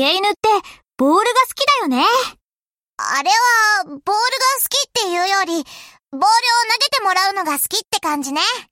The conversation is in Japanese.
家犬って、ボールが好きだよね。あれは、ボールが好きっていうより、ボールを投げてもらうのが好きって感じね。